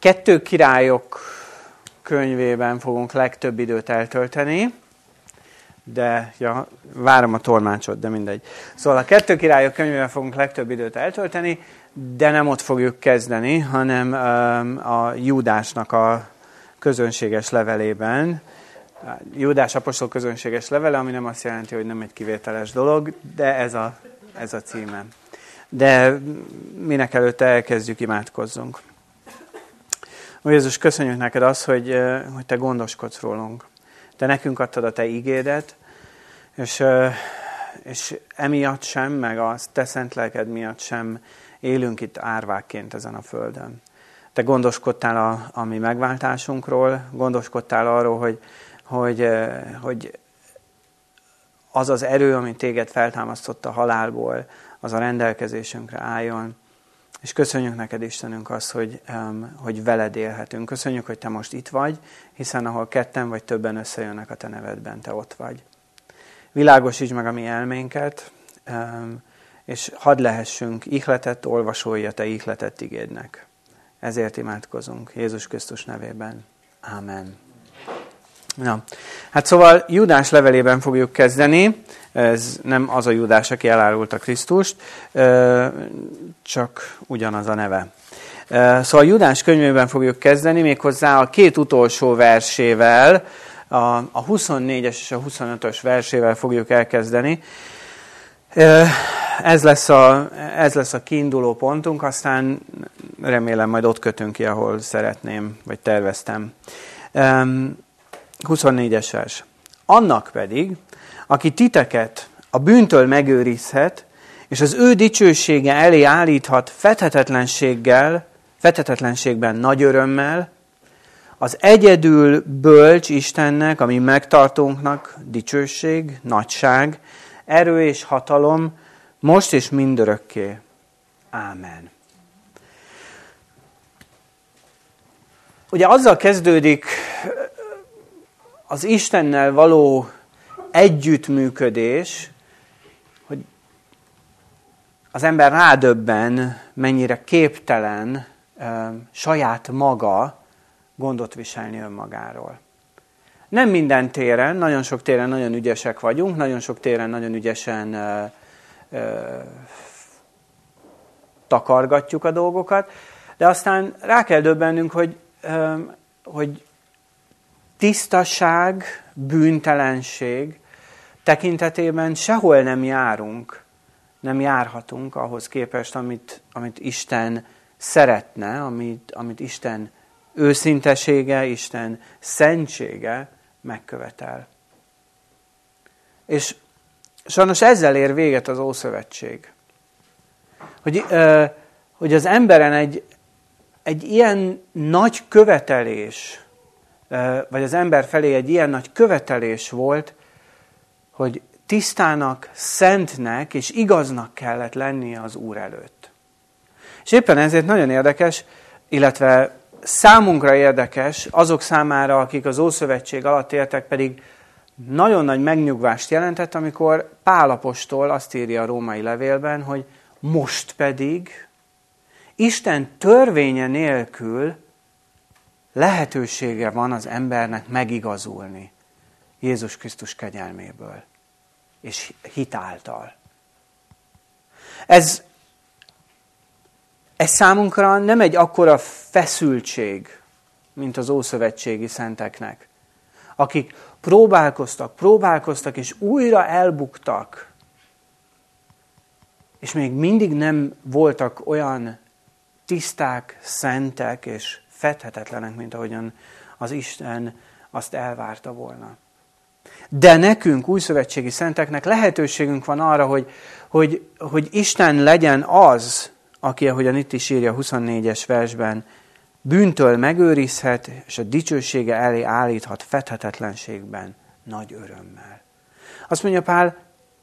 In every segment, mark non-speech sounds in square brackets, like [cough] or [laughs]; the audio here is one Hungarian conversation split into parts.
kettő királyok könyvében fogunk legtöbb időt eltölteni, de ja, várom a tolmácsot, de mindegy. Szóval a kettő királyok könyvében fogunk legtöbb időt eltölteni, de nem ott fogjuk kezdeni, hanem a Júdásnak a közönséges levelében. Júdás apostol közönséges levele, ami nem azt jelenti, hogy nem egy kivételes dolog, de ez a, ez a címe. De minek előtte elkezdjük, imádkozzunk. Ó Jézus, köszönjük neked azt, hogy, hogy te gondoskodsz rólunk. Te nekünk adtad a te ígédet, és, és emiatt sem, meg a te szent lelked miatt sem élünk itt árvákként ezen a földön. Te gondoskodtál a, a mi megváltásunkról, gondoskodtál arról, hogy, hogy, hogy az az erő, ami téged feltámasztott a halálból, az a rendelkezésünkre álljon. És köszönjük neked, Istenünk, azt, hogy, hogy veled élhetünk. Köszönjük, hogy te most itt vagy, hiszen ahol ketten vagy többen összejönnek a te nevedben, te ott vagy. Világosíts meg a mi elménket, és hadd lehessünk ihletett olvasói a te ihletett igédnek. Ezért imádkozunk Jézus Krisztus nevében. Amen. Na, hát szóval Judás levelében fogjuk kezdeni. Ez nem az a Judás, aki elárulta Krisztust, csak ugyanaz a neve. Szóval Judás könyvében fogjuk kezdeni, méghozzá a két utolsó versével, a 24-es és a 25-ös versével fogjuk elkezdeni. Ez lesz, a, ez lesz a kiinduló pontunk, aztán remélem majd ott kötünk ki, ahol szeretném, vagy terveztem. 24-es vers. Annak pedig, aki titeket a bűntől megőrizhet, és az ő dicsősége elé állíthat fethetetlenséggel, fethetetlenségben nagy örömmel, az egyedül bölcs Istennek, ami megtartónknak dicsőség, nagyság, erő és hatalom, most és mindörökké. Ámen. Ugye azzal kezdődik az Istennel való együttműködés, hogy az ember rádöbben, mennyire képtelen saját maga gondot viselni önmagáról. Nem minden téren, nagyon sok téren nagyon ügyesek vagyunk, nagyon sok téren nagyon ügyesen ö, ö, takargatjuk a dolgokat, de aztán rá kell döbbennünk, hogy, ö, hogy tisztaság, bűntelenség tekintetében sehol nem járunk, nem járhatunk ahhoz képest, amit, amit Isten szeretne, amit, amit Isten őszintesége, Isten szentsége megkövetel. És sajnos ezzel ér véget az Ószövetség. Hogy, hogy az emberen egy, egy ilyen nagy követelés, vagy az ember felé egy ilyen nagy követelés volt, hogy tisztának, szentnek és igaznak kellett lennie az Úr előtt. És éppen ezért nagyon érdekes, illetve számunkra érdekes, azok számára, akik az Ószövetség alatt éltek, pedig nagyon nagy megnyugvást jelentett, amikor Pálapostól azt írja a római levélben, hogy most pedig Isten törvénye nélkül lehetősége van az embernek megigazulni Jézus Krisztus kegyelméből és hitáltal. Ez, ez számunkra nem egy akkora feszültség, mint az ószövetségi szenteknek, akik próbálkoztak, próbálkoztak, és újra elbuktak, és még mindig nem voltak olyan tiszták, szentek és fedhetetlenek, mint ahogyan az Isten azt elvárta volna. De nekünk, újszövetségi szenteknek lehetőségünk van arra, hogy, hogy, hogy Isten legyen az, aki, ahogyan itt is írja a 24-es versben, bűntől megőrizhet, és a dicsősége elé állíthat fedhetetlenségben nagy örömmel. Azt mondja Pál,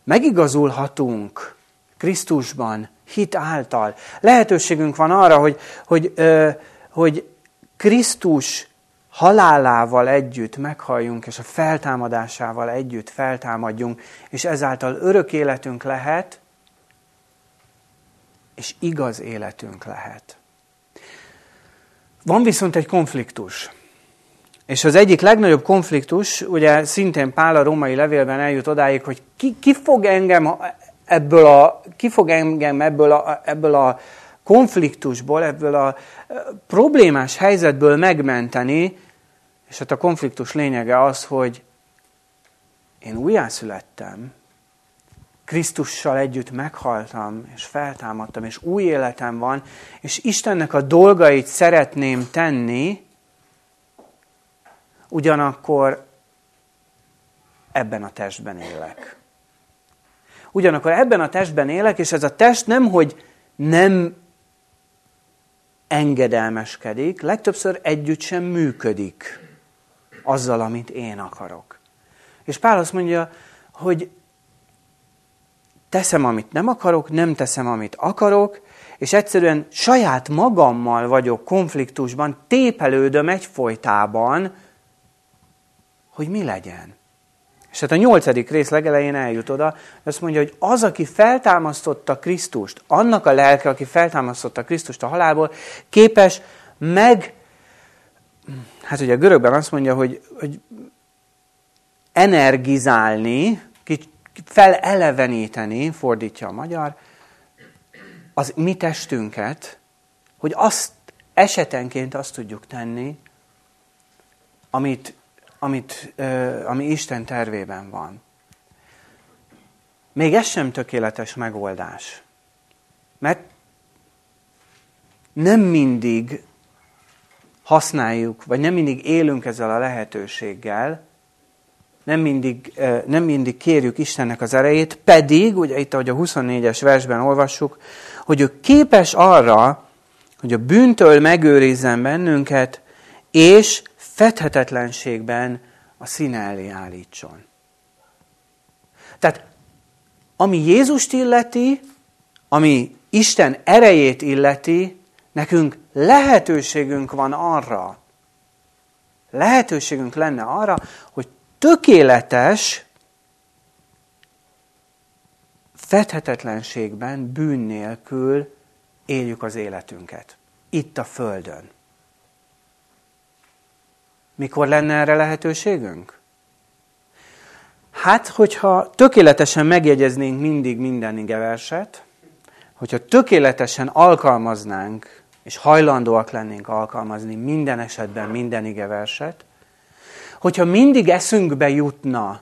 megigazulhatunk Krisztusban, hit által. Lehetőségünk van arra, hogy, hogy, hogy Krisztus halálával együtt meghalljunk, és a feltámadásával együtt feltámadjunk, és ezáltal örök életünk lehet, és igaz életünk lehet. Van viszont egy konfliktus. És az egyik legnagyobb konfliktus, ugye szintén Pál a római levélben eljut odáig, hogy ki, ki fog engem ebből a, ki fog engem ebből a, ebből a konfliktusból, ebből a problémás helyzetből megmenteni, és hát a konfliktus lényege az, hogy én újjászülettem, Krisztussal együtt meghaltam, és feltámadtam, és új életem van, és Istennek a dolgait szeretném tenni, ugyanakkor ebben a testben élek. Ugyanakkor ebben a testben élek, és ez a test nem, hogy nem engedelmeskedik, legtöbbször együtt sem működik azzal, amit én akarok. És Pál azt mondja, hogy teszem, amit nem akarok, nem teszem, amit akarok, és egyszerűen saját magammal vagyok konfliktusban, tépelődöm egyfolytában, hogy mi legyen. És hát a nyolcadik rész legelején eljut oda, azt mondja, hogy az, aki feltámasztotta Krisztust, annak a lelke, aki feltámasztotta Krisztust a halálból, képes meg, hát ugye a görögben azt mondja, hogy, hogy energizálni, feleleveníteni, fordítja a magyar, az mi testünket, hogy azt esetenként azt tudjuk tenni, amit, amit, ami Isten tervében van. Még ez sem tökéletes megoldás. Mert nem mindig használjuk, vagy nem mindig élünk ezzel a lehetőséggel, nem mindig, nem mindig kérjük Istennek az erejét, pedig, ugye itt, ahogy a 24-es versben olvassuk, hogy ő képes arra, hogy a bűntől megőrizzen bennünket, és fedhetetlenségben a színe elé állítson. Tehát, ami Jézust illeti, ami Isten erejét illeti, nekünk lehetőségünk van arra, lehetőségünk lenne arra, hogy tökéletes fedhetetlenségben, bűn nélkül éljük az életünket. Itt a Földön. Mikor lenne erre lehetőségünk? Hát, hogyha tökéletesen megjegyeznénk mindig minden igeverset, hogyha tökéletesen alkalmaznánk, és hajlandóak lennénk alkalmazni minden esetben minden igeverset, hogyha mindig eszünkbe jutna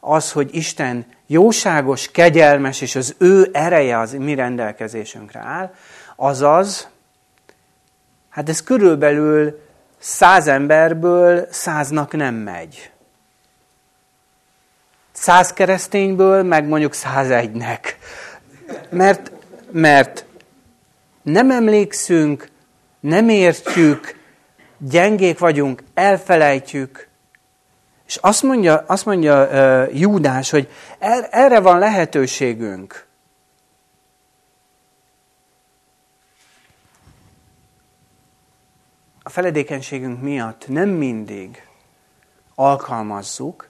az, hogy Isten jóságos, kegyelmes, és az ő ereje az mi rendelkezésünkre áll, azaz, hát ez körülbelül száz emberből száznak nem megy. Száz keresztényből meg mondjuk százegynek. Mert, mert nem emlékszünk, nem értjük, gyengék vagyunk, elfelejtjük, és azt mondja, azt mondja uh, Júdás, hogy er, erre van lehetőségünk. A feledékenységünk miatt nem mindig alkalmazzuk.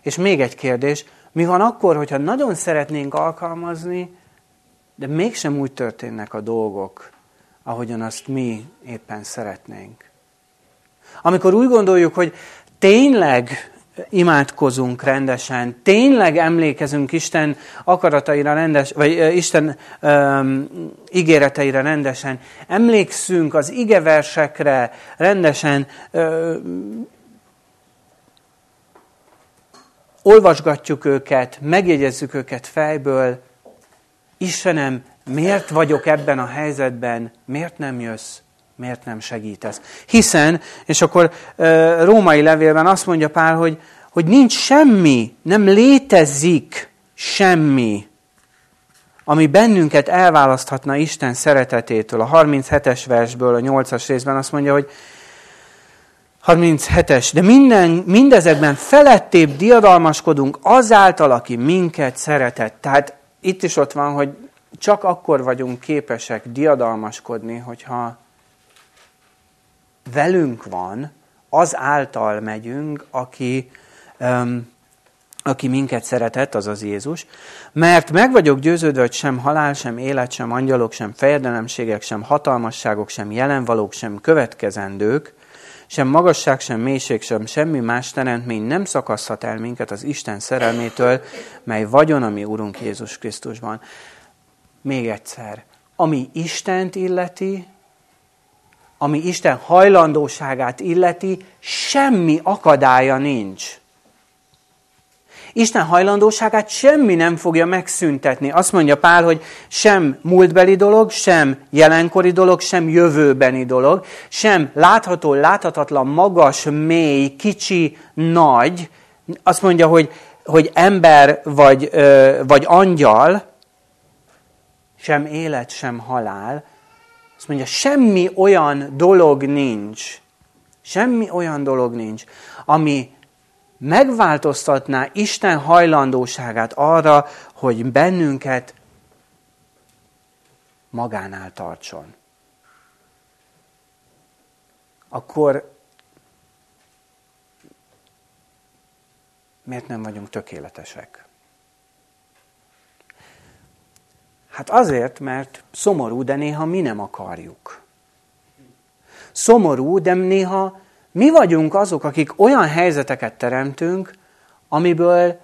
És még egy kérdés, mi van akkor, hogyha nagyon szeretnénk alkalmazni, de mégsem úgy történnek a dolgok, ahogyan azt mi éppen szeretnénk. Amikor úgy gondoljuk, hogy tényleg imádkozunk rendesen, tényleg emlékezünk Isten akarataira rendes, vagy Isten um, ígéreteire rendesen, emlékszünk az igeversekre rendesen, um, olvasgatjuk őket, megjegyezzük őket fejből. Istenem, miért vagyok ebben a helyzetben, miért nem jössz? Miért nem segítesz? Hiszen, és akkor római levélben azt mondja Pál, hogy, hogy nincs semmi, nem létezik semmi, ami bennünket elválaszthatna Isten szeretetétől. A 37-es versből, a 8-as részben azt mondja, hogy 37-es, de minden, mindezekben felettébb diadalmaskodunk azáltal, aki minket szeretett. Tehát itt is ott van, hogy csak akkor vagyunk képesek diadalmaskodni, hogyha velünk van, az által megyünk, aki, um, aki minket szeretett, azaz Jézus, mert meg vagyok győződve, hogy sem halál, sem élet, sem angyalok, sem fejedelemségek, sem hatalmasságok, sem jelenvalók, sem következendők, sem magasság, sem mélység, sem semmi más teremtmény nem szakaszhat el minket az Isten szerelmétől, mely vagyon a mi Urunk Jézus Krisztusban. Még egyszer, ami Istent illeti, ami Isten hajlandóságát illeti, semmi akadálya nincs. Isten hajlandóságát semmi nem fogja megszüntetni. Azt mondja Pál, hogy sem múltbeli dolog, sem jelenkori dolog, sem jövőbeni dolog, sem látható, láthatatlan, magas, mély, kicsi, nagy. Azt mondja, hogy, hogy ember vagy, vagy angyal, sem élet, sem halál. Azt mondja, semmi olyan dolog nincs, semmi olyan dolog nincs, ami megváltoztatná Isten hajlandóságát arra, hogy bennünket magánál tartson. Akkor miért nem vagyunk tökéletesek? Hát azért, mert szomorú, de néha mi nem akarjuk. Szomorú, de néha mi vagyunk azok, akik olyan helyzeteket teremtünk, amiből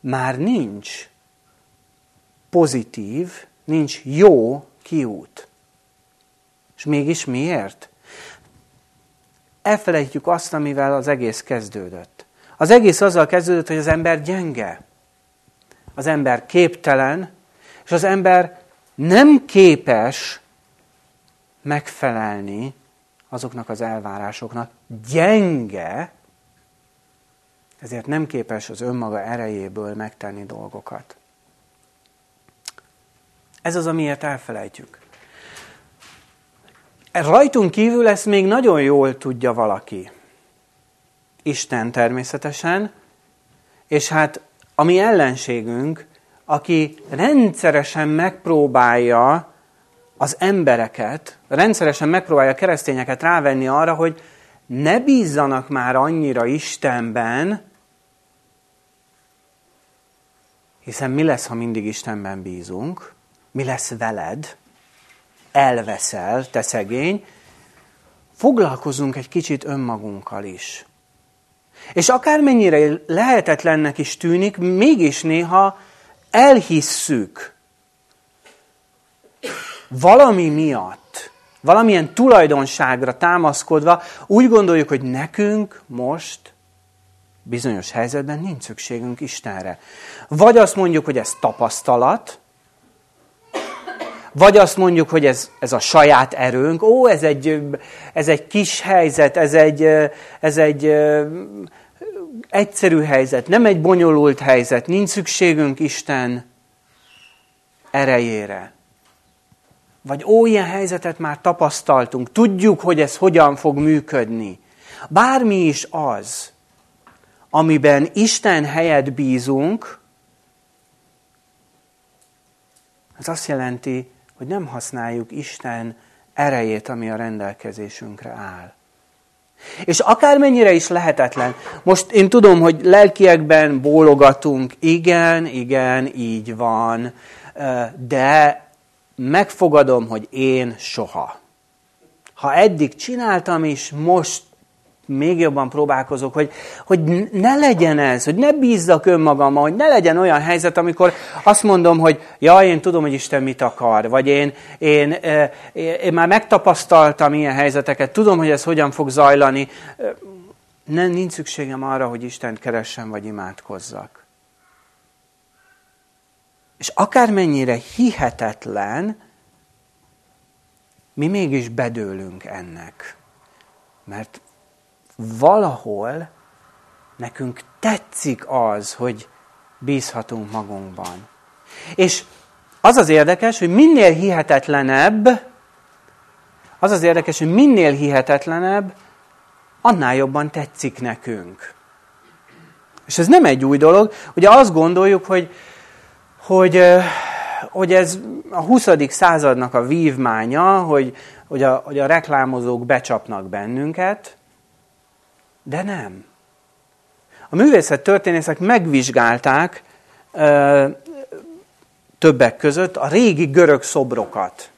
már nincs pozitív, nincs jó kiút. És mégis miért? Elfelejtjük azt, amivel az egész kezdődött. Az egész azzal kezdődött, hogy az ember gyenge. Az ember képtelen, és az ember nem képes megfelelni azoknak az elvárásoknak, gyenge, ezért nem képes az önmaga erejéből megtenni dolgokat. Ez az, amiért elfelejtjük. Rajtunk kívül ezt még nagyon jól tudja valaki. Isten természetesen, és hát a mi ellenségünk, aki rendszeresen megpróbálja az embereket, rendszeresen megpróbálja a keresztényeket rávenni arra, hogy ne bízzanak már annyira Istenben, hiszen mi lesz, ha mindig Istenben bízunk? Mi lesz veled? Elveszel, te szegény. Foglalkozunk egy kicsit önmagunkkal is. És akármennyire lehetetlennek is tűnik, mégis néha elhisszük, valami miatt, valamilyen tulajdonságra támaszkodva úgy gondoljuk, hogy nekünk most bizonyos helyzetben nincs szükségünk Istenre. Vagy azt mondjuk, hogy ez tapasztalat, vagy azt mondjuk, hogy ez, ez a saját erőnk, ó, ez egy, ez egy kis helyzet, ez egy, ez egy egyszerű helyzet, nem egy bonyolult helyzet, nincs szükségünk Isten erejére. Vagy ó, ilyen helyzetet már tapasztaltunk, tudjuk, hogy ez hogyan fog működni. Bármi is az, amiben Isten helyet bízunk, az azt jelenti, hogy nem használjuk Isten erejét, ami a rendelkezésünkre áll. És akármennyire is lehetetlen, most én tudom, hogy lelkiekben bólogatunk, igen, igen, így van, de megfogadom, hogy én soha. Ha eddig csináltam is, most még jobban próbálkozok, hogy, hogy ne legyen ez, hogy ne bízzak önmagammal, hogy ne legyen olyan helyzet, amikor azt mondom, hogy ja, én tudom, hogy Isten mit akar, vagy én, én, én, én már megtapasztaltam ilyen helyzeteket, tudom, hogy ez hogyan fog zajlani. Nem, nincs szükségem arra, hogy Istent keressen, vagy imádkozzak. És akármennyire hihetetlen, mi mégis bedőlünk ennek. Mert valahol nekünk tetszik az, hogy bízhatunk magunkban. És az az érdekes, hogy minél hihetetlenebb, az az érdekes, hogy minél hihetetlenebb, annál jobban tetszik nekünk. És ez nem egy új dolog. Ugye azt gondoljuk, hogy hogy, hogy ez a 20. századnak a vívmánya, hogy, hogy, a, hogy a reklámozók becsapnak bennünket, de nem. a művészet történészek megvizsgálták ö, többek között a régi görög szobrokat.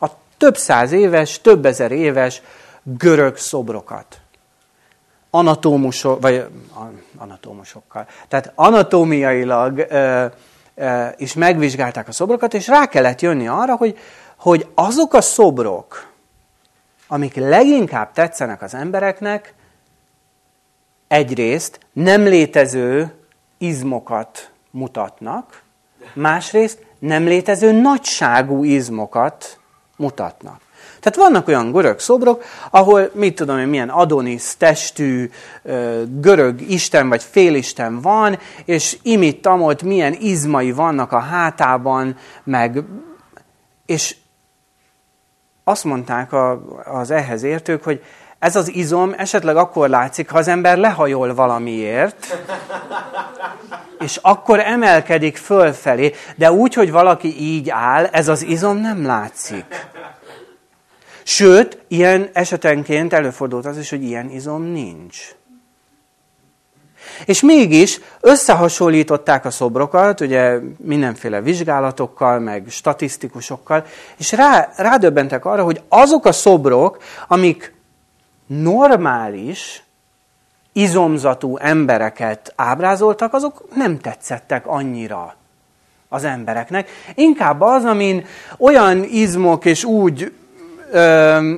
A több száz éves, több ezer éves görög szobrokat. Anatómusok, vagy anatómusokkal. Tehát anatómiailag ö, ö, is megvizsgálták a szobrokat, és rá kellett jönni arra, hogy, hogy azok a szobrok, amik leginkább tetszenek az embereknek, egyrészt nem létező izmokat mutatnak, másrészt nem létező nagyságú izmokat mutatnak. Tehát vannak olyan görög szobrok, ahol, mit tudom én, milyen Adonis testű görög isten vagy félisten van, és imit tamolt milyen izmai vannak a hátában, meg, és azt mondták a, az ehhez értők, hogy ez az izom esetleg akkor látszik, ha az ember lehajol valamiért, és akkor emelkedik fölfelé, de úgy, hogy valaki így áll, ez az izom nem látszik. Sőt, ilyen esetenként előfordult az is, hogy ilyen izom nincs. És mégis összehasonlították a szobrokat, ugye mindenféle vizsgálatokkal, meg statisztikusokkal, és rá, rádöbbentek arra, hogy azok a szobrok, amik normális, izomzatú embereket ábrázoltak, azok nem tetszettek annyira az embereknek. Inkább az, amin olyan izmok és úgy ö,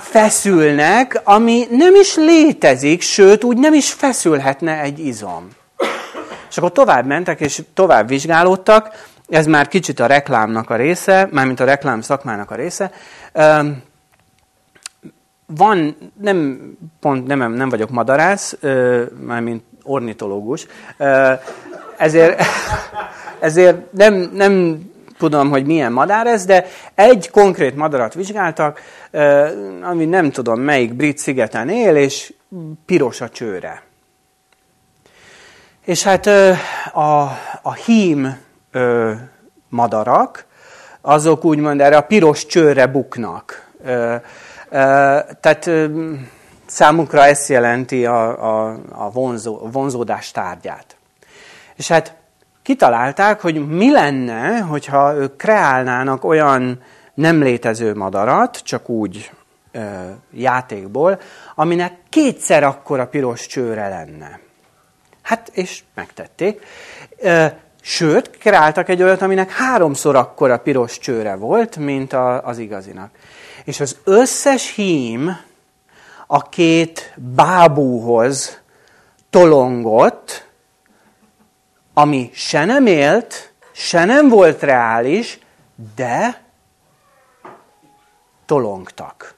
feszülnek, ami nem is létezik, sőt, úgy nem is feszülhetne egy izom. És akkor tovább mentek, és tovább vizsgálódtak, ez már kicsit a reklámnak a része, mármint a reklám szakmának a része. Van, nem, pont nem, nem vagyok madarász, mármint ornitológus, ezért, [laughs] ezért nem, nem tudom, hogy milyen madár ez, de egy konkrét madarat vizsgáltak, ami nem tudom melyik brit szigeten él, és piros a csőre. És hát a, a hím madarak, azok úgymond erre a piros csőre buknak. Tehát számunkra ezt jelenti a, a, a vonzó, vonzódás tárgyát. És hát kitalálták, hogy mi lenne, hogyha ők kreálnának olyan nem létező madarat, csak úgy ö, játékból, aminek kétszer akkora piros csőre lenne. Hát, és megtették. Ö, sőt, kreáltak egy olyat, aminek háromszor akkora piros csőre volt, mint a, az igazinak. És az összes hím a két bábúhoz tolongott, ami se nem élt, se nem volt reális, de tolongtak.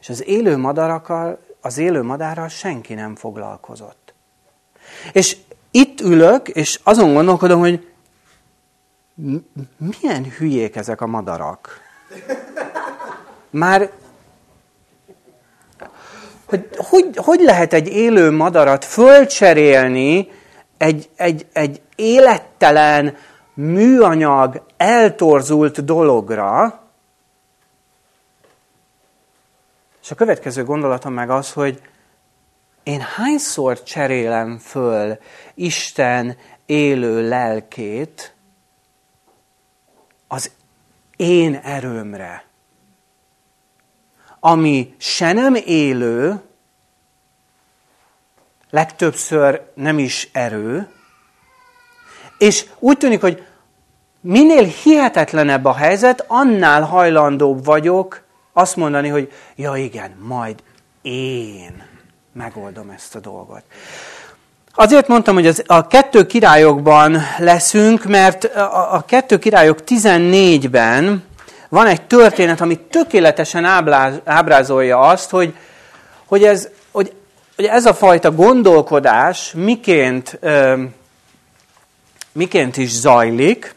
És az élő madarakkal, az élő madárral senki nem foglalkozott. És itt ülök, és azon gondolkodom, hogy milyen hülyék ezek a madarak. Már hogy, hogy, hogy lehet egy élő madarat fölcserélni egy, egy, egy élettelen, műanyag, eltorzult dologra, és a következő gondolatom meg az, hogy én hányszor cserélem föl Isten élő lelkét az én erőmre, ami se nem élő, legtöbbször nem is erő, és úgy tűnik, hogy minél hihetetlenebb a helyzet, annál hajlandóbb vagyok azt mondani, hogy ja igen, majd én megoldom ezt a dolgot. Azért mondtam, hogy az, a kettő királyokban leszünk, mert a, a kettő királyok 14-ben van egy történet, ami tökéletesen ábráz, ábrázolja azt, hogy, hogy, ez, hogy, hogy ez a fajta gondolkodás miként, ö, miként is zajlik,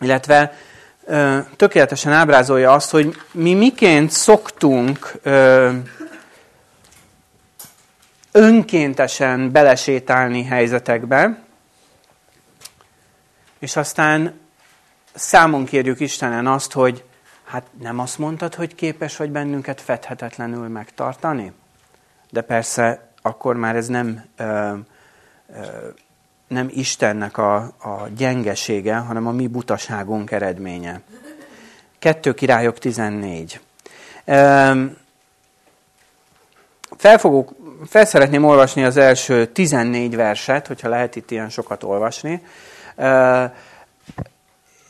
illetve ö, tökéletesen ábrázolja azt, hogy mi miként szoktunk ö, önkéntesen belesétálni helyzetekbe, és aztán számon kérjük Istenen azt, hogy hát nem azt mondtad, hogy képes vagy bennünket fedhetetlenül megtartani? de persze akkor már ez nem, ö, ö, nem Istennek a, a gyengesége, hanem a mi butaságunk eredménye. 2 királyok 14. Ö, fel, fogok, fel szeretném olvasni az első 14 verset, hogyha lehet itt ilyen sokat olvasni. Ö,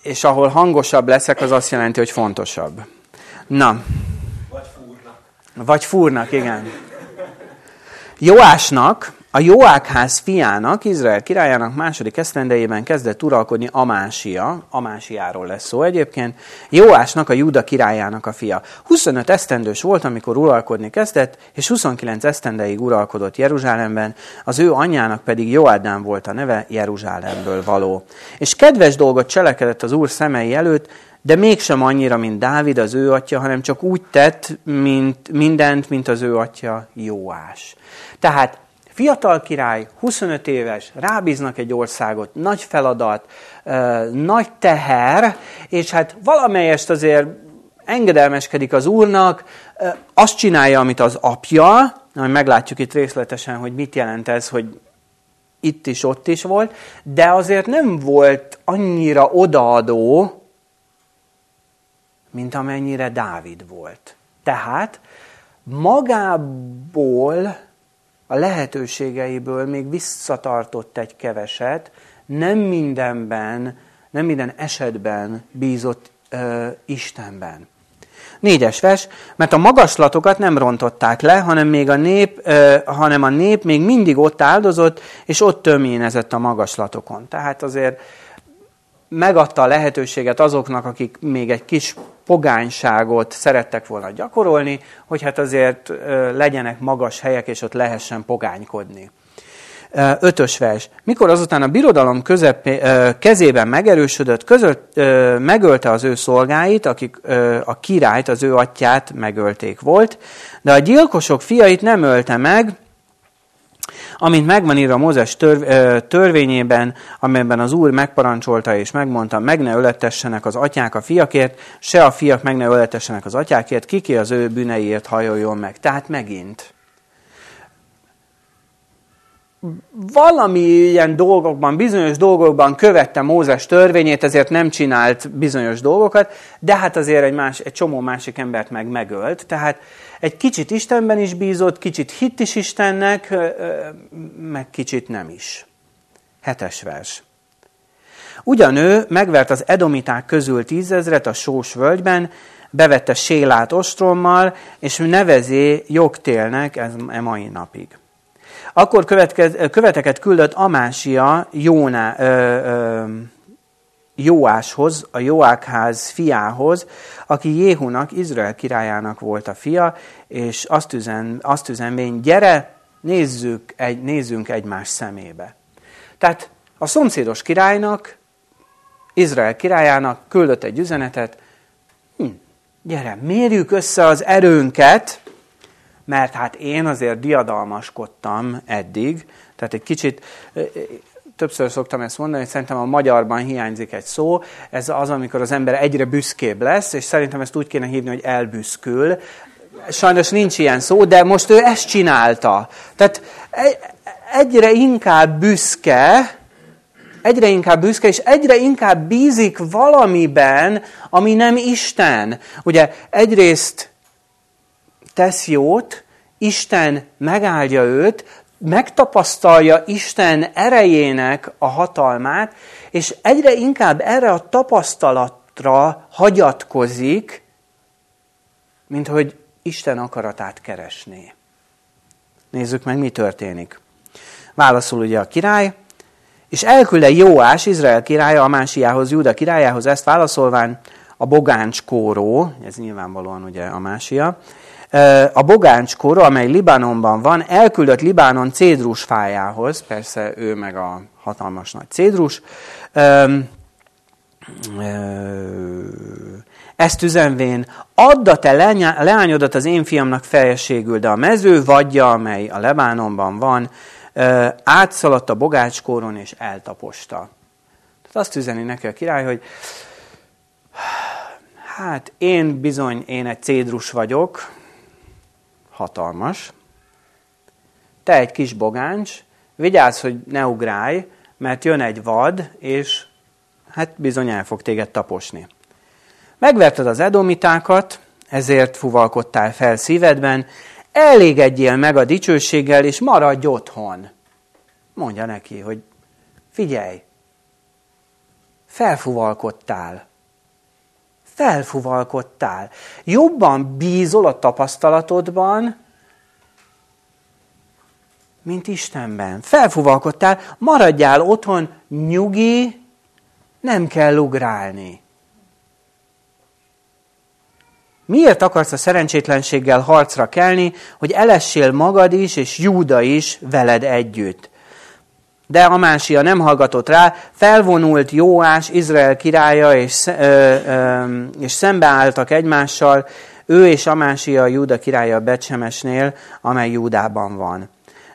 és ahol hangosabb leszek, az azt jelenti, hogy fontosabb. Na. Vagy fúrnak. Vagy fúrnak, igen. Joásnak, a Joákház fiának, Izrael királyának második esztendejében kezdett uralkodni Amásia, Amásiáról lesz szó egyébként, Joásnak, a Júda királyának a fia. 25 esztendős volt, amikor uralkodni kezdett, és 29 esztendeig uralkodott Jeruzsálemben, az ő anyjának pedig Joádán volt a neve, Jeruzsálemből való. És kedves dolgot cselekedett az úr szemei előtt, de mégsem annyira, mint Dávid, az ő atya, hanem csak úgy tett, mint mindent, mint az ő atya Jóás. Tehát fiatal király, 25 éves, rábíznak egy országot, nagy feladat, nagy teher, és hát valamelyest azért engedelmeskedik az úrnak, azt csinálja, amit az apja, majd meglátjuk itt részletesen, hogy mit jelent ez, hogy itt is, ott is volt, de azért nem volt annyira odaadó, mint amennyire Dávid volt. Tehát magából, a lehetőségeiből még visszatartott egy keveset, nem mindenben, nem minden esetben bízott ö, Istenben. Négyes vers, mert a magaslatokat nem rontották le, hanem még a nép, ö, hanem a nép még mindig ott áldozott, és ott töményezett a magaslatokon. Tehát azért megadta a lehetőséget azoknak, akik még egy kis pogányságot szerettek volna gyakorolni, hogy hát azért legyenek magas helyek, és ott lehessen pogánykodni. Ötös vers. Mikor azután a birodalom közepé, kezében megerősödött, között, megölte az ő szolgáit, akik a királyt, az ő atyát megölték volt, de a gyilkosok fiait nem ölte meg, Amint megvan írva Mózes törv, törvényében, amelyben az Úr megparancsolta és megmondta, meg ne öletessenek az atyák a fiakért, se a fiak meg ne öletessenek az atyákért, kiki az ő bűneiért hajoljon meg. Tehát megint valami ilyen dolgokban, bizonyos dolgokban követte Mózes törvényét, ezért nem csinált bizonyos dolgokat, de hát azért egy, más, egy csomó másik embert meg megölt. Tehát egy kicsit Istenben is bízott, kicsit hitt is Istennek, meg kicsit nem is. Hetes vers. Ugyan megvert az edomiták közül tízezret a sós völgyben, bevette Sélát ostrommal, és nevezi jogtélnek ez e mai napig. Akkor követeket küldött Amásia Jóná, ö, ö, Jóáshoz, a Jóákház fiához, aki Jéhunak, Izrael királyának volt a fia, és azt, üzen, azt üzenvén, gyere, nézzük egy, nézzünk egymás szemébe. Tehát a szomszédos királynak, Izrael királyának küldött egy üzenetet, hm, gyere, mérjük össze az erőnket, mert hát én azért diadalmaskodtam eddig, tehát egy kicsit, többször szoktam ezt mondani, hogy szerintem a magyarban hiányzik egy szó, ez az, amikor az ember egyre büszkébb lesz, és szerintem ezt úgy kéne hívni, hogy elbüszkül. Sajnos nincs ilyen szó, de most ő ezt csinálta. Tehát egyre inkább büszke, egyre inkább büszke, és egyre inkább bízik valamiben, ami nem Isten. Ugye egyrészt tesz jót, Isten megáldja őt, megtapasztalja Isten erejének a hatalmát, és egyre inkább erre a tapasztalatra hagyatkozik, mint hogy Isten akaratát keresné. Nézzük meg, mi történik. Válaszol ugye a király, és elkülde Jóás, Izrael királya, Amásiához, Júda királyához ezt válaszolván a bogáncskóró, ez nyilvánvalóan ugye Amásia, a bogáncskor, amely Libanonban van, elküldött Libanon cédrus fájához, persze ő meg a hatalmas nagy cédrus, ezt üzenvén, add a te leányodat az én fiamnak felségül, de a mező vadja, amely a Lebánonban van, átszaladt a bogácskóron és eltaposta. Tehát azt üzeni neki a király, hogy hát én bizony, én egy cédrus vagyok, hatalmas, te egy kis bogáncs, vigyázz, hogy ne ugrálj, mert jön egy vad, és hát bizony el fog téged taposni. Megverted az edomitákat, ezért fuvalkodtál fel szívedben, elégedjél meg a dicsőséggel, és maradj otthon. Mondja neki, hogy figyelj, felfuvalkodtál. Felfuvalkodtál. Jobban bízol a tapasztalatodban, mint Istenben. Felfuvalkodtál, maradjál otthon, nyugi, nem kell ugrálni. Miért akarsz a szerencsétlenséggel harcra kelni, hogy elessél magad is, és Júda is veled együtt? De Amásia nem hallgatott rá, felvonult Jóás, Izrael királya, és, ö, ö, és szembeálltak egymással, ő és Amásia, Júda királya Becsemesnél, amely Júdában van.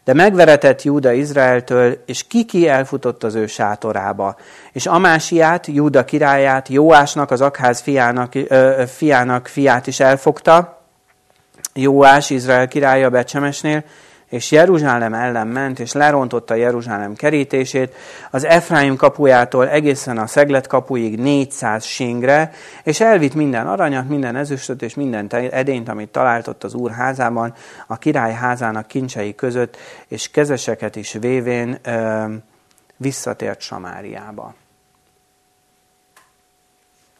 De megveretett Júda Izraeltől, és kiki elfutott az ő sátorába. És Amásiát, Júda királyát, Jóásnak, az Akház fiának, ö, fiának fiát is elfogta, Jóás, Izrael királya Becsemesnél, és Jeruzsálem ellen ment, és lerontotta Jeruzsálem kerítését, az Efraim kapujától egészen a Szeglet kapuig 400 singre, és elvitt minden aranyat, minden ezüstöt és minden edényt, amit találtott az úr házában, a király házának kincsei között, és kezeseket is vévén ö, visszatért Samáriába.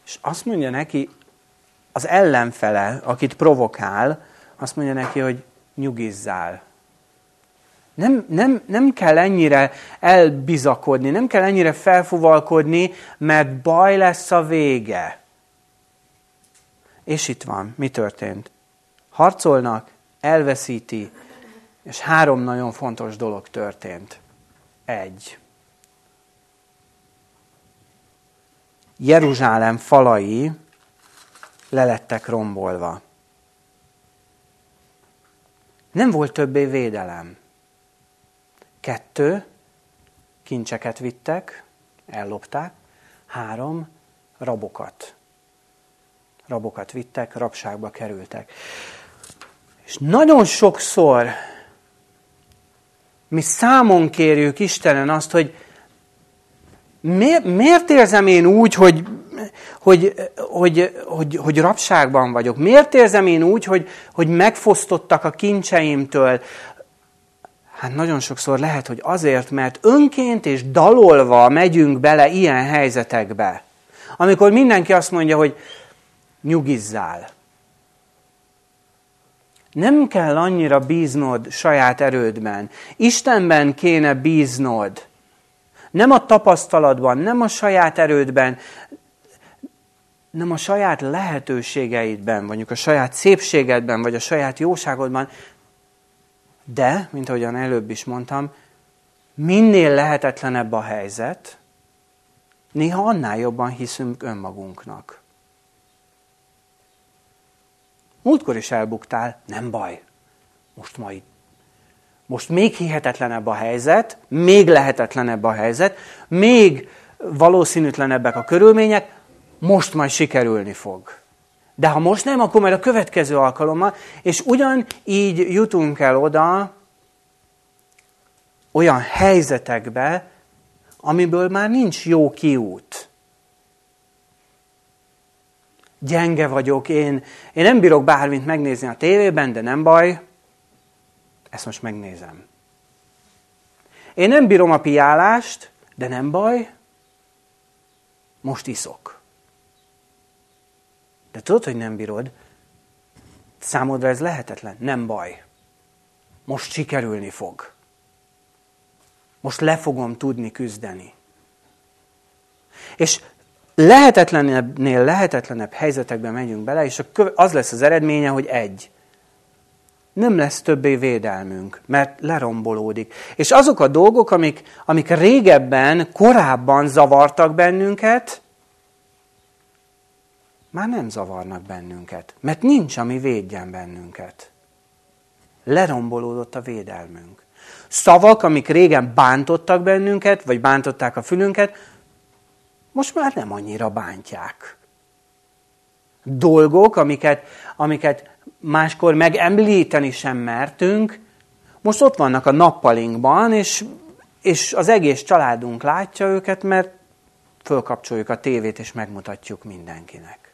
És azt mondja neki, az ellenfele, akit provokál, azt mondja neki, hogy nyugizzál, nem, nem, nem kell ennyire elbizakodni, nem kell ennyire felfuvalkodni, mert baj lesz a vége. És itt van, mi történt? Harcolnak, elveszíti, és három nagyon fontos dolog történt. Egy. Jeruzsálem falai lelettek rombolva. Nem volt többé védelem. Kettő, kincseket vittek, ellopták. Három, rabokat. Rabokat vittek, rabságba kerültek. És nagyon sokszor mi számon kérjük Istenen azt, hogy miért, miért érzem én úgy, hogy, hogy, hogy, hogy, hogy rabságban vagyok? Miért érzem én úgy, hogy, hogy megfosztottak a kincseimtől? Hát nagyon sokszor lehet, hogy azért, mert önként és dalolva megyünk bele ilyen helyzetekbe. Amikor mindenki azt mondja, hogy nyugizzál. Nem kell annyira bíznod saját erődben. Istenben kéne bíznod. Nem a tapasztalatban, nem a saját erődben, nem a saját lehetőségeidben, mondjuk a saját szépségedben, vagy a saját jóságodban, de, mint ahogyan előbb is mondtam, minél lehetetlenebb a helyzet, néha annál jobban hiszünk önmagunknak. Múltkor is elbuktál, nem baj. Most majd. Most még hihetetlenebb a helyzet, még lehetetlenebb a helyzet, még valószínűtlenebbek a körülmények, most majd sikerülni fog. De ha most nem, akkor majd a következő alkalommal, és ugyan így jutunk el oda olyan helyzetekbe, amiből már nincs jó kiút. Gyenge vagyok, én, én nem bírok bármit megnézni a tévében, de nem baj, ezt most megnézem. Én nem bírom a piálást, de nem baj, most iszok. De tudod, hogy nem bírod. Számodra ez lehetetlen. Nem baj. Most sikerülni fog. Most le fogom tudni küzdeni. És lehetetlenebbnél lehetetlenebb helyzetekbe megyünk bele, és az lesz az eredménye, hogy egy. Nem lesz többé védelmünk, mert lerombolódik. És azok a dolgok, amik, amik régebben, korábban zavartak bennünket, már nem zavarnak bennünket, mert nincs, ami védjen bennünket. Lerombolódott a védelmünk. Szavak, amik régen bántottak bennünket, vagy bántották a fülünket, most már nem annyira bántják. Dolgok, amiket, amiket máskor megemlíteni sem mertünk, most ott vannak a nappalinkban, és, és az egész családunk látja őket, mert fölkapcsoljuk a tévét, és megmutatjuk mindenkinek.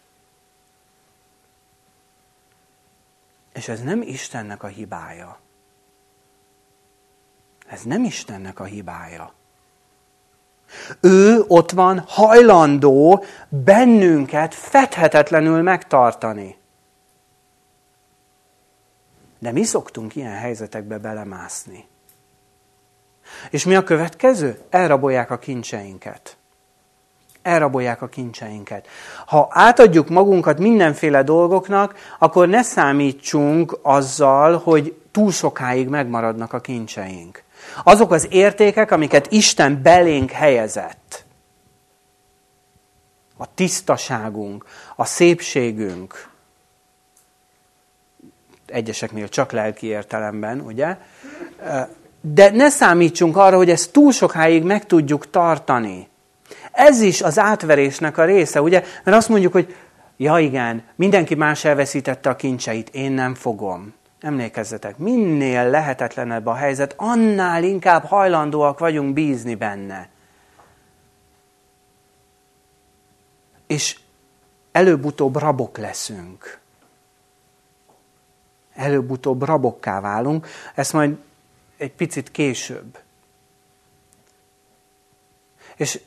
És ez nem Istennek a hibája. Ez nem Istennek a hibája. Ő ott van hajlandó bennünket fethetetlenül megtartani. De mi szoktunk ilyen helyzetekbe belemászni. És mi a következő? Elrabolják a kincseinket. Elrabolják a kincseinket. Ha átadjuk magunkat mindenféle dolgoknak, akkor ne számítsunk azzal, hogy túl sokáig megmaradnak a kincseink. Azok az értékek, amiket Isten belénk helyezett. A tisztaságunk, a szépségünk, egyeseknél csak lelki értelemben, ugye? De ne számítsunk arra, hogy ezt túl sokáig meg tudjuk tartani. Ez is az átverésnek a része, ugye? Mert azt mondjuk, hogy ja igen, mindenki más elveszítette a kincseit, én nem fogom. Emlékezzetek, minél lehetetlenebb a helyzet, annál inkább hajlandóak vagyunk bízni benne. És előbb-utóbb rabok leszünk. Előbb-utóbb rabokká válunk, ezt majd egy picit később. És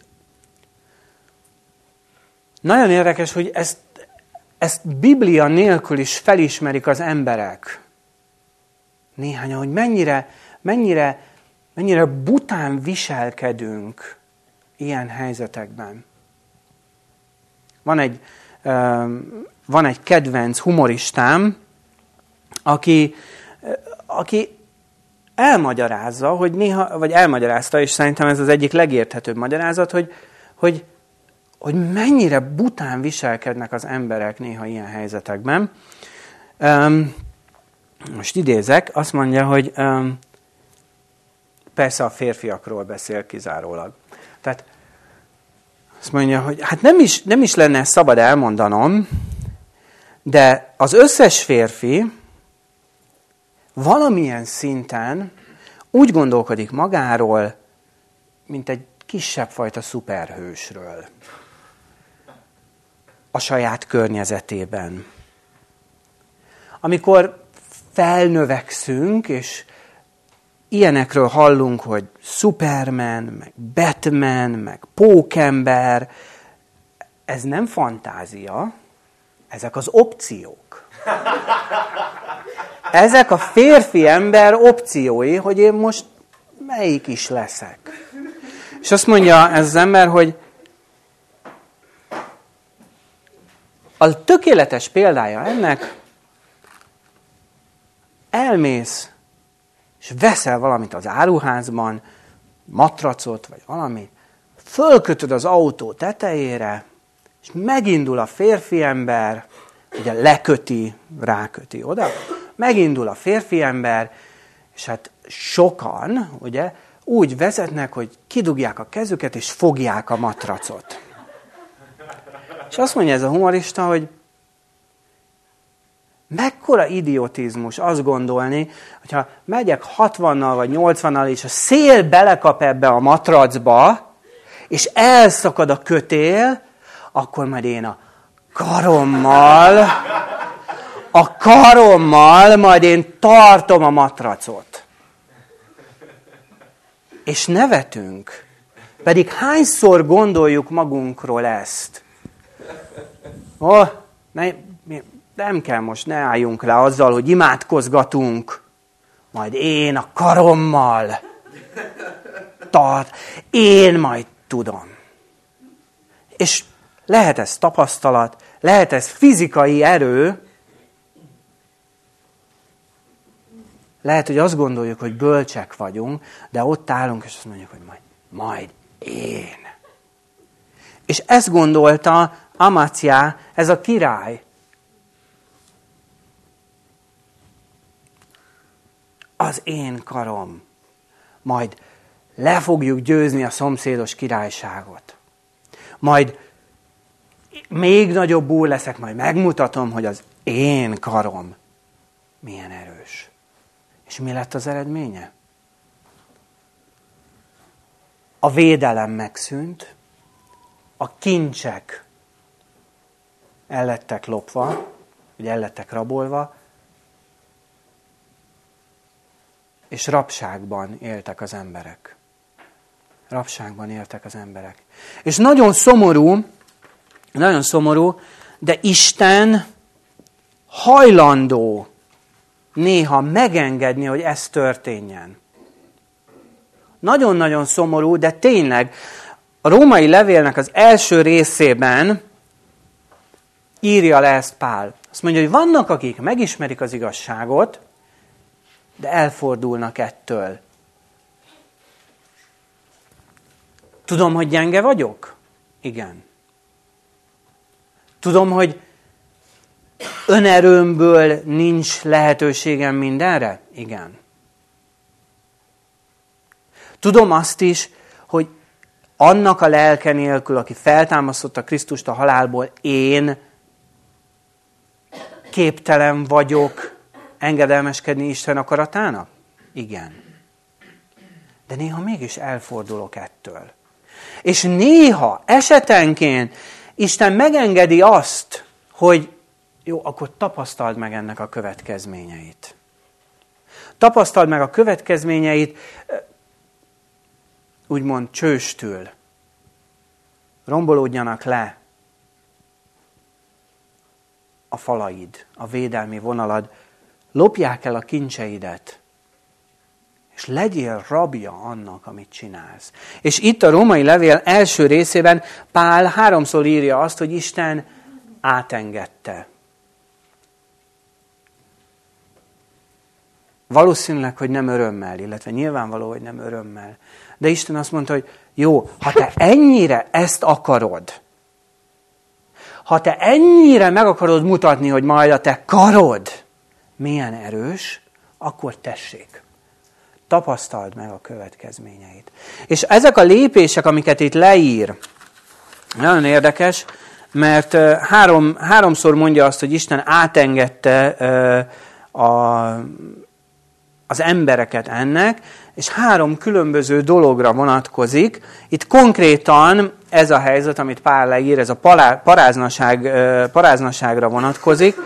nagyon érdekes, hogy ezt, ezt Biblia nélkül is felismerik az emberek néhány, hogy mennyire, mennyire, mennyire bután viselkedünk ilyen helyzetekben. Van egy, van egy kedvenc humoristám, aki, aki elmagyarázza, hogy néha, vagy elmagyarázta, és szerintem ez az egyik legérthetőbb magyarázat, hogy, hogy, hogy mennyire bután viselkednek az emberek néha ilyen helyzetekben. Um, most idézek, azt mondja, hogy um, persze a férfiakról beszél kizárólag. Tehát azt mondja, hogy hát nem is, nem is lenne szabad elmondanom, de az összes férfi valamilyen szinten úgy gondolkodik magáról, mint egy kisebb fajta szuperhősről a saját környezetében. Amikor felnövekszünk, és ilyenekről hallunk, hogy Superman, meg Batman, meg Pókember, ez nem fantázia, ezek az opciók. Ezek a férfi ember opciói, hogy én most melyik is leszek. És azt mondja ez az ember, hogy a tökéletes példája ennek, elmész, és veszel valamit az áruházban, matracot, vagy valami, fölkötöd az autó tetejére, és megindul a férfi ember, ugye leköti, ráköti oda, megindul a férfi ember, és hát sokan, ugye, úgy vezetnek, hogy kidugják a kezüket, és fogják a matracot. És azt mondja ez a humorista, hogy Mekkora idiotizmus azt gondolni, hogyha megyek 60-nal vagy 80-nal, és a szél belekap ebbe a matracba, és elszakad a kötél, akkor majd én a karommal, a karommal majd én tartom a matracot. És nevetünk. Pedig hányszor gondoljuk magunkról ezt? Ó, ne, nem kell most, ne álljunk le azzal, hogy imádkozgatunk. Majd én a karommal tart, én majd tudom. És lehet ez tapasztalat, lehet ez fizikai erő, lehet, hogy azt gondoljuk, hogy bölcsek vagyunk, de ott állunk, és azt mondjuk, hogy majd, majd én. És ezt gondolta Amácia, ez a király. az én karom. Majd le fogjuk győzni a szomszédos királyságot. Majd még nagyobb úr leszek, majd megmutatom, hogy az én karom milyen erős. És mi lett az eredménye? A védelem megszűnt, a kincsek ellettek lopva, vagy ellettek rabolva, és rabságban éltek az emberek. Rabságban éltek az emberek. És nagyon szomorú, nagyon szomorú, de Isten hajlandó néha megengedni, hogy ez történjen. Nagyon-nagyon szomorú, de tényleg a római levélnek az első részében írja le ezt Pál. Azt mondja, hogy vannak, akik megismerik az igazságot, de elfordulnak ettől. Tudom, hogy gyenge vagyok? Igen. Tudom, hogy önerőmből nincs lehetőségem mindenre? Igen. Tudom azt is, hogy annak a lelke nélkül, aki feltámasztotta Krisztust a halálból, én képtelen vagyok engedelmeskedni Isten akaratának? Igen. De néha mégis elfordulok ettől. És néha, esetenként Isten megengedi azt, hogy jó, akkor tapasztald meg ennek a következményeit. Tapasztald meg a következményeit, úgymond csőstül. Rombolódjanak le a falaid, a védelmi vonalad, lopják el a kincseidet, és legyél rabja annak, amit csinálsz. És itt a római levél első részében Pál háromszor írja azt, hogy Isten átengedte. Valószínűleg, hogy nem örömmel, illetve nyilvánvaló, hogy nem örömmel. De Isten azt mondta, hogy jó, ha te ennyire ezt akarod, ha te ennyire meg akarod mutatni, hogy majd a te karod milyen erős, akkor tessék. Tapasztald meg a következményeit. És ezek a lépések, amiket itt leír, nagyon érdekes, mert három, háromszor mondja azt, hogy Isten átengedte a, az embereket ennek, és három különböző dologra vonatkozik. Itt konkrétan ez a helyzet, amit Pál leír, ez a paráznaság, paráznaságra vonatkozik,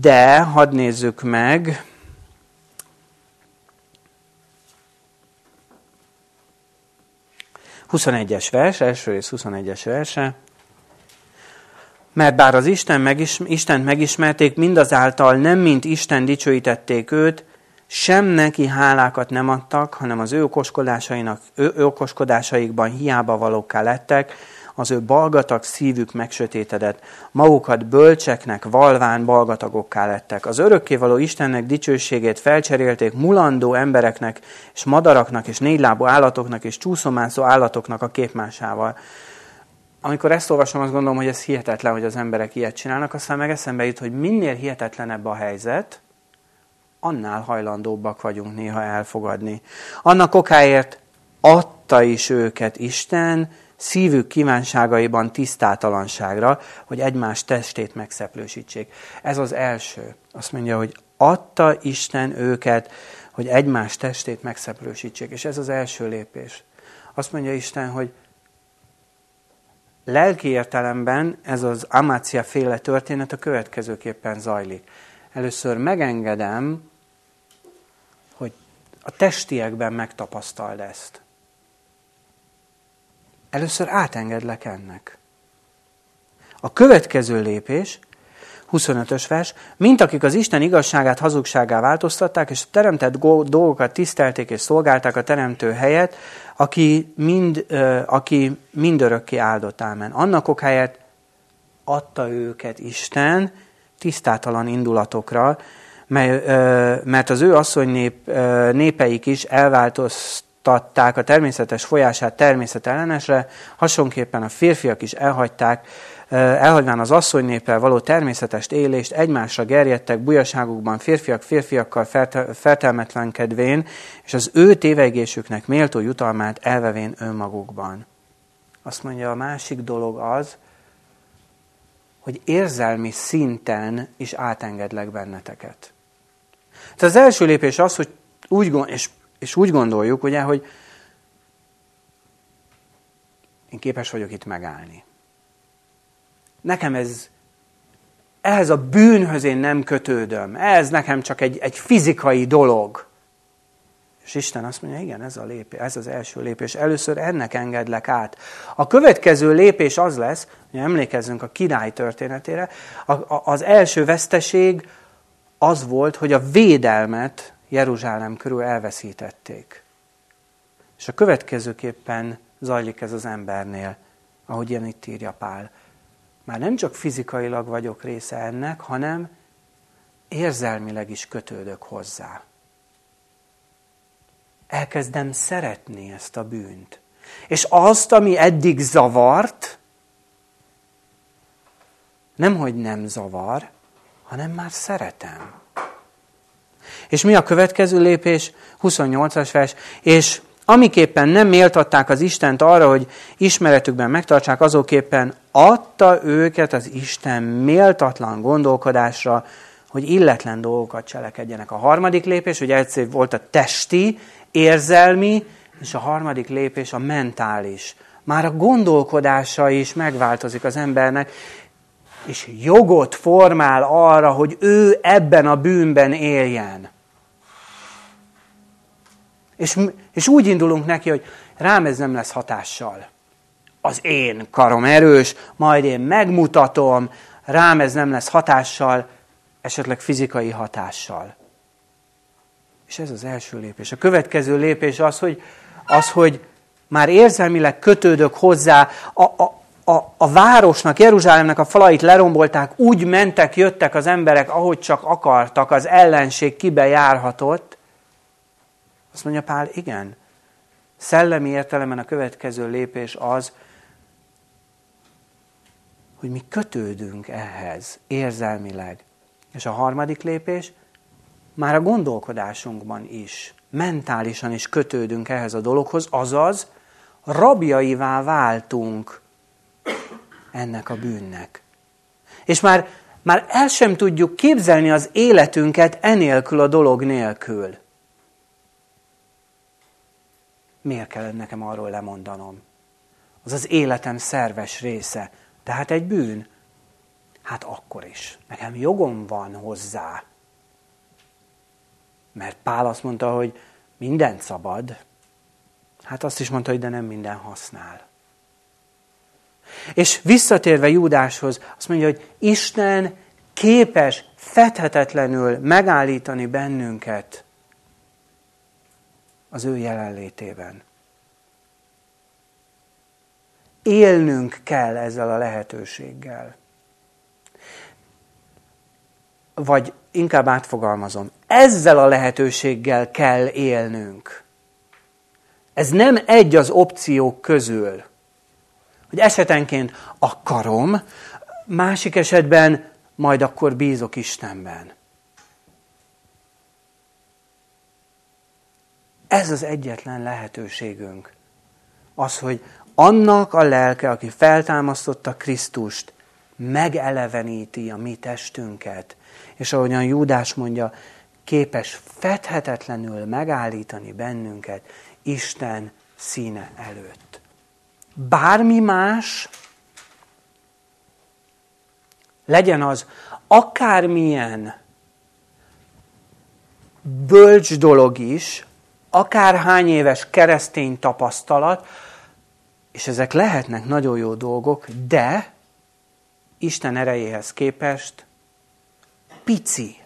de hadd nézzük meg, Huszonegyes vers, első rész 21-es verse. Mert bár az Isten megism- Istent megismerték, mindazáltal nem mint Isten dicsőítették őt, sem neki hálákat nem adtak, hanem az ő okoskodásainak, ő, ő okoskodásaikban hiába valóká lettek, az ő balgatag szívük megsötétedett, magukat bölcseknek, valván balgatagokká lettek. Az örökkévaló Istennek dicsőségét felcserélték mulandó embereknek, és madaraknak, és négylábú állatoknak, és csúszomászó állatoknak a képmásával amikor ezt olvasom, azt gondolom, hogy ez hihetetlen, hogy az emberek ilyet csinálnak, aztán meg eszembe jut, hogy minél hihetetlenebb a helyzet, annál hajlandóbbak vagyunk néha elfogadni. Annak okáért adta is őket Isten szívük kívánságaiban tisztátalanságra, hogy egymás testét megszeplősítsék. Ez az első. Azt mondja, hogy adta Isten őket, hogy egymás testét megszeplősítsék. És ez az első lépés. Azt mondja Isten, hogy lelki értelemben ez az Amácia féle történet a következőképpen zajlik. Először megengedem, a testiekben megtapasztald ezt. Először átengedlek ennek. A következő lépés, 25-ös vers, mint akik az Isten igazságát hazugságá változtatták, és a teremtett dolgokat tisztelték és szolgálták a teremtő helyet, aki, mind, aki mindörökké áldott ámen. Annak okáért adta őket Isten tisztátalan indulatokra, mert az ő asszony nép, népeik is elváltoztatták a természetes folyását természetellenesre, hasonképpen a férfiak is elhagyták elhagyván az asszony néppel való természetes élést, egymásra gerjedtek bujaságukban férfiak férfiakkal fertelmetlenkedvén, és az ő tévegésüknek méltó jutalmát elvevén önmagukban. Azt mondja, a másik dolog az, hogy érzelmi szinten is átengedlek benneteket. Tehát az első lépés az, hogy úgy, és, és úgy gondoljuk, ugye, hogy én képes vagyok itt megállni. Nekem ez, ehhez a bűnhöz én nem kötődöm. Ez nekem csak egy, egy fizikai dolog. És Isten azt mondja, igen, ez, a lépés, ez az első lépés. Először ennek engedlek át. A következő lépés az lesz, hogy emlékezzünk a király történetére, a, a, az első veszteség az volt, hogy a védelmet Jeruzsálem körül elveszítették. És a következőképpen zajlik ez az embernél, ahogy ilyen itt írja Pál. Már nem csak fizikailag vagyok része ennek, hanem érzelmileg is kötődök hozzá. Elkezdem szeretni ezt a bűnt. És azt, ami eddig zavart, nem, hogy nem zavar, hanem már szeretem. És mi a következő lépés? 28-as vers. És amiképpen nem méltatták az Istent arra, hogy ismeretükben megtartsák, azóképpen adta őket az Isten méltatlan gondolkodásra, hogy illetlen dolgokat cselekedjenek. A harmadik lépés, hogy egyszer volt a testi, érzelmi, és a harmadik lépés a mentális. Már a gondolkodása is megváltozik az embernek, és jogot formál arra, hogy ő ebben a bűnben éljen. És, és úgy indulunk neki, hogy rám ez nem lesz hatással. Az én karom erős, majd én megmutatom, rám ez nem lesz hatással, esetleg fizikai hatással. És ez az első lépés. A következő lépés az, hogy, az, hogy már érzelmileg kötődök hozzá, a, a, a, a városnak, Jeruzsálemnek a falait lerombolták, úgy mentek, jöttek az emberek, ahogy csak akartak, az ellenség kibe járhatott. Azt mondja Pál, igen, szellemi értelemben a következő lépés az, hogy mi kötődünk ehhez érzelmileg. És a harmadik lépés, már a gondolkodásunkban is, mentálisan is kötődünk ehhez a dologhoz, azaz rabjaivá váltunk ennek a bűnnek. És már, már el sem tudjuk képzelni az életünket enélkül a dolog nélkül. Miért kellene nekem arról lemondanom? Az az életem szerves része. Tehát egy bűn. Hát akkor is. Nekem jogom van hozzá. Mert Pál azt mondta, hogy minden szabad. Hát azt is mondta, hogy de nem minden használ. És visszatérve Júdáshoz, azt mondja, hogy Isten képes fethetetlenül megállítani bennünket az ő jelenlétében. Élnünk kell ezzel a lehetőséggel. Vagy inkább átfogalmazom, ezzel a lehetőséggel kell élnünk. Ez nem egy az opciók közül hogy esetenként akarom, másik esetben majd akkor bízok Istenben. Ez az egyetlen lehetőségünk. Az, hogy annak a lelke, aki feltámasztotta Krisztust, megeleveníti a mi testünket. És ahogyan Júdás mondja, képes fedhetetlenül megállítani bennünket Isten színe előtt bármi más, legyen az akármilyen bölcs dolog is, akárhány éves keresztény tapasztalat, és ezek lehetnek nagyon jó dolgok, de Isten erejéhez képest pici,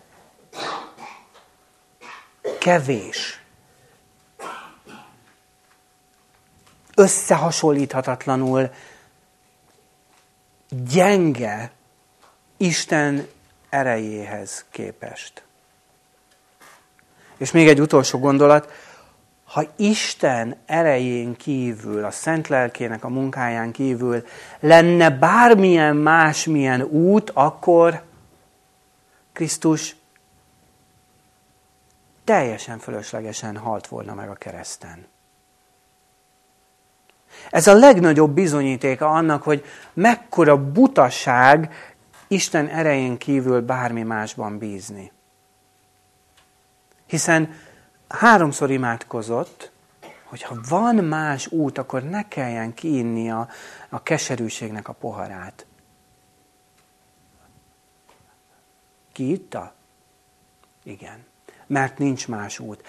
kevés. Összehasonlíthatatlanul gyenge Isten erejéhez képest. És még egy utolsó gondolat, ha Isten erején kívül, a Szent Lelkének a munkáján kívül lenne bármilyen másmilyen út, akkor Krisztus teljesen fölöslegesen halt volna meg a kereszten. Ez a legnagyobb bizonyítéka annak, hogy mekkora butaság Isten erején kívül bármi másban bízni. Hiszen háromszor imádkozott, hogyha van más út, akkor ne kelljen kiinni a, a keserűségnek a poharát. Ki itta? Igen. Mert nincs más út.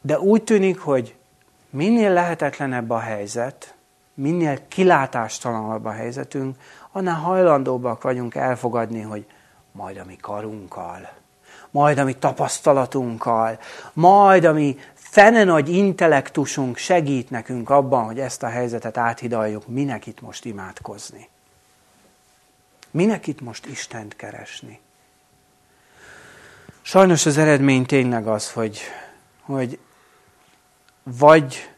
De úgy tűnik, hogy minél lehetetlenebb a helyzet, minél kilátástalanabb a helyzetünk, annál hajlandóbbak vagyunk elfogadni, hogy majd a mi karunkkal, majd a mi tapasztalatunkkal, majd a mi fene nagy intellektusunk segít nekünk abban, hogy ezt a helyzetet áthidaljuk, minek itt most imádkozni. Minek itt most Istent keresni? Sajnos az eredmény tényleg az, hogy, hogy vagy,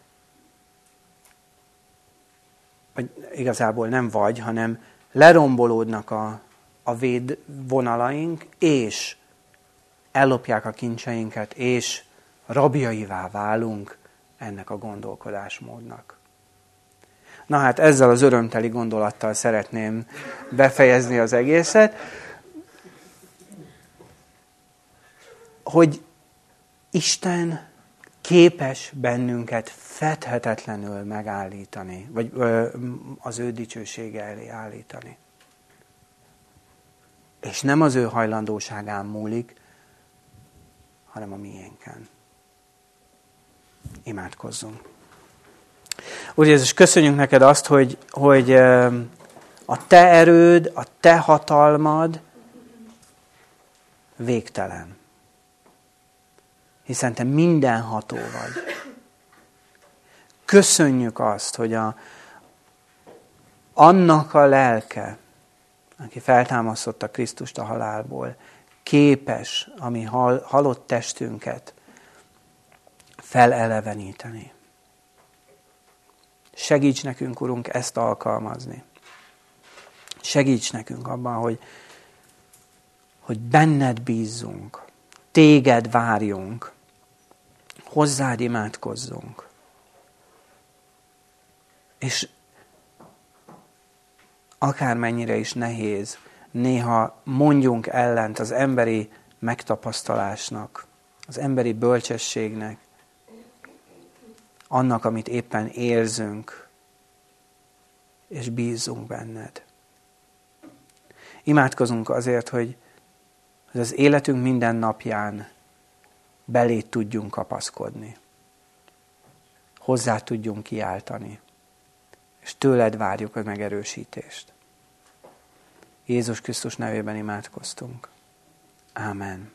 vagy igazából nem vagy, hanem lerombolódnak a, a védvonalaink, és ellopják a kincseinket, és rabjaivá válunk ennek a gondolkodásmódnak. Na hát ezzel az örömteli gondolattal szeretném befejezni az egészet, hogy Isten képes bennünket fedhetetlenül megállítani, vagy ö, az ő dicsősége elé állítani. És nem az ő hajlandóságán múlik, hanem a miénken. Imádkozzunk. Úr Jézus, köszönjük neked azt, hogy, hogy a te erőd, a te hatalmad végtelen. Hiszen te mindenható vagy. Köszönjük azt, hogy a, annak a lelke, aki feltámasztotta Krisztust a halálból, képes a mi hal, halott testünket feleleveníteni. Segíts nekünk, Urunk, ezt alkalmazni. Segíts nekünk abban, hogy, hogy benned bízzunk, téged várjunk, hozzád imádkozzunk. És akármennyire is nehéz, néha mondjunk ellent az emberi megtapasztalásnak, az emberi bölcsességnek, annak, amit éppen érzünk, és bízunk benned. Imádkozunk azért, hogy az életünk minden napján belét tudjunk kapaszkodni. Hozzá tudjunk kiáltani. És tőled várjuk a megerősítést. Jézus Krisztus nevében imádkoztunk. Amen.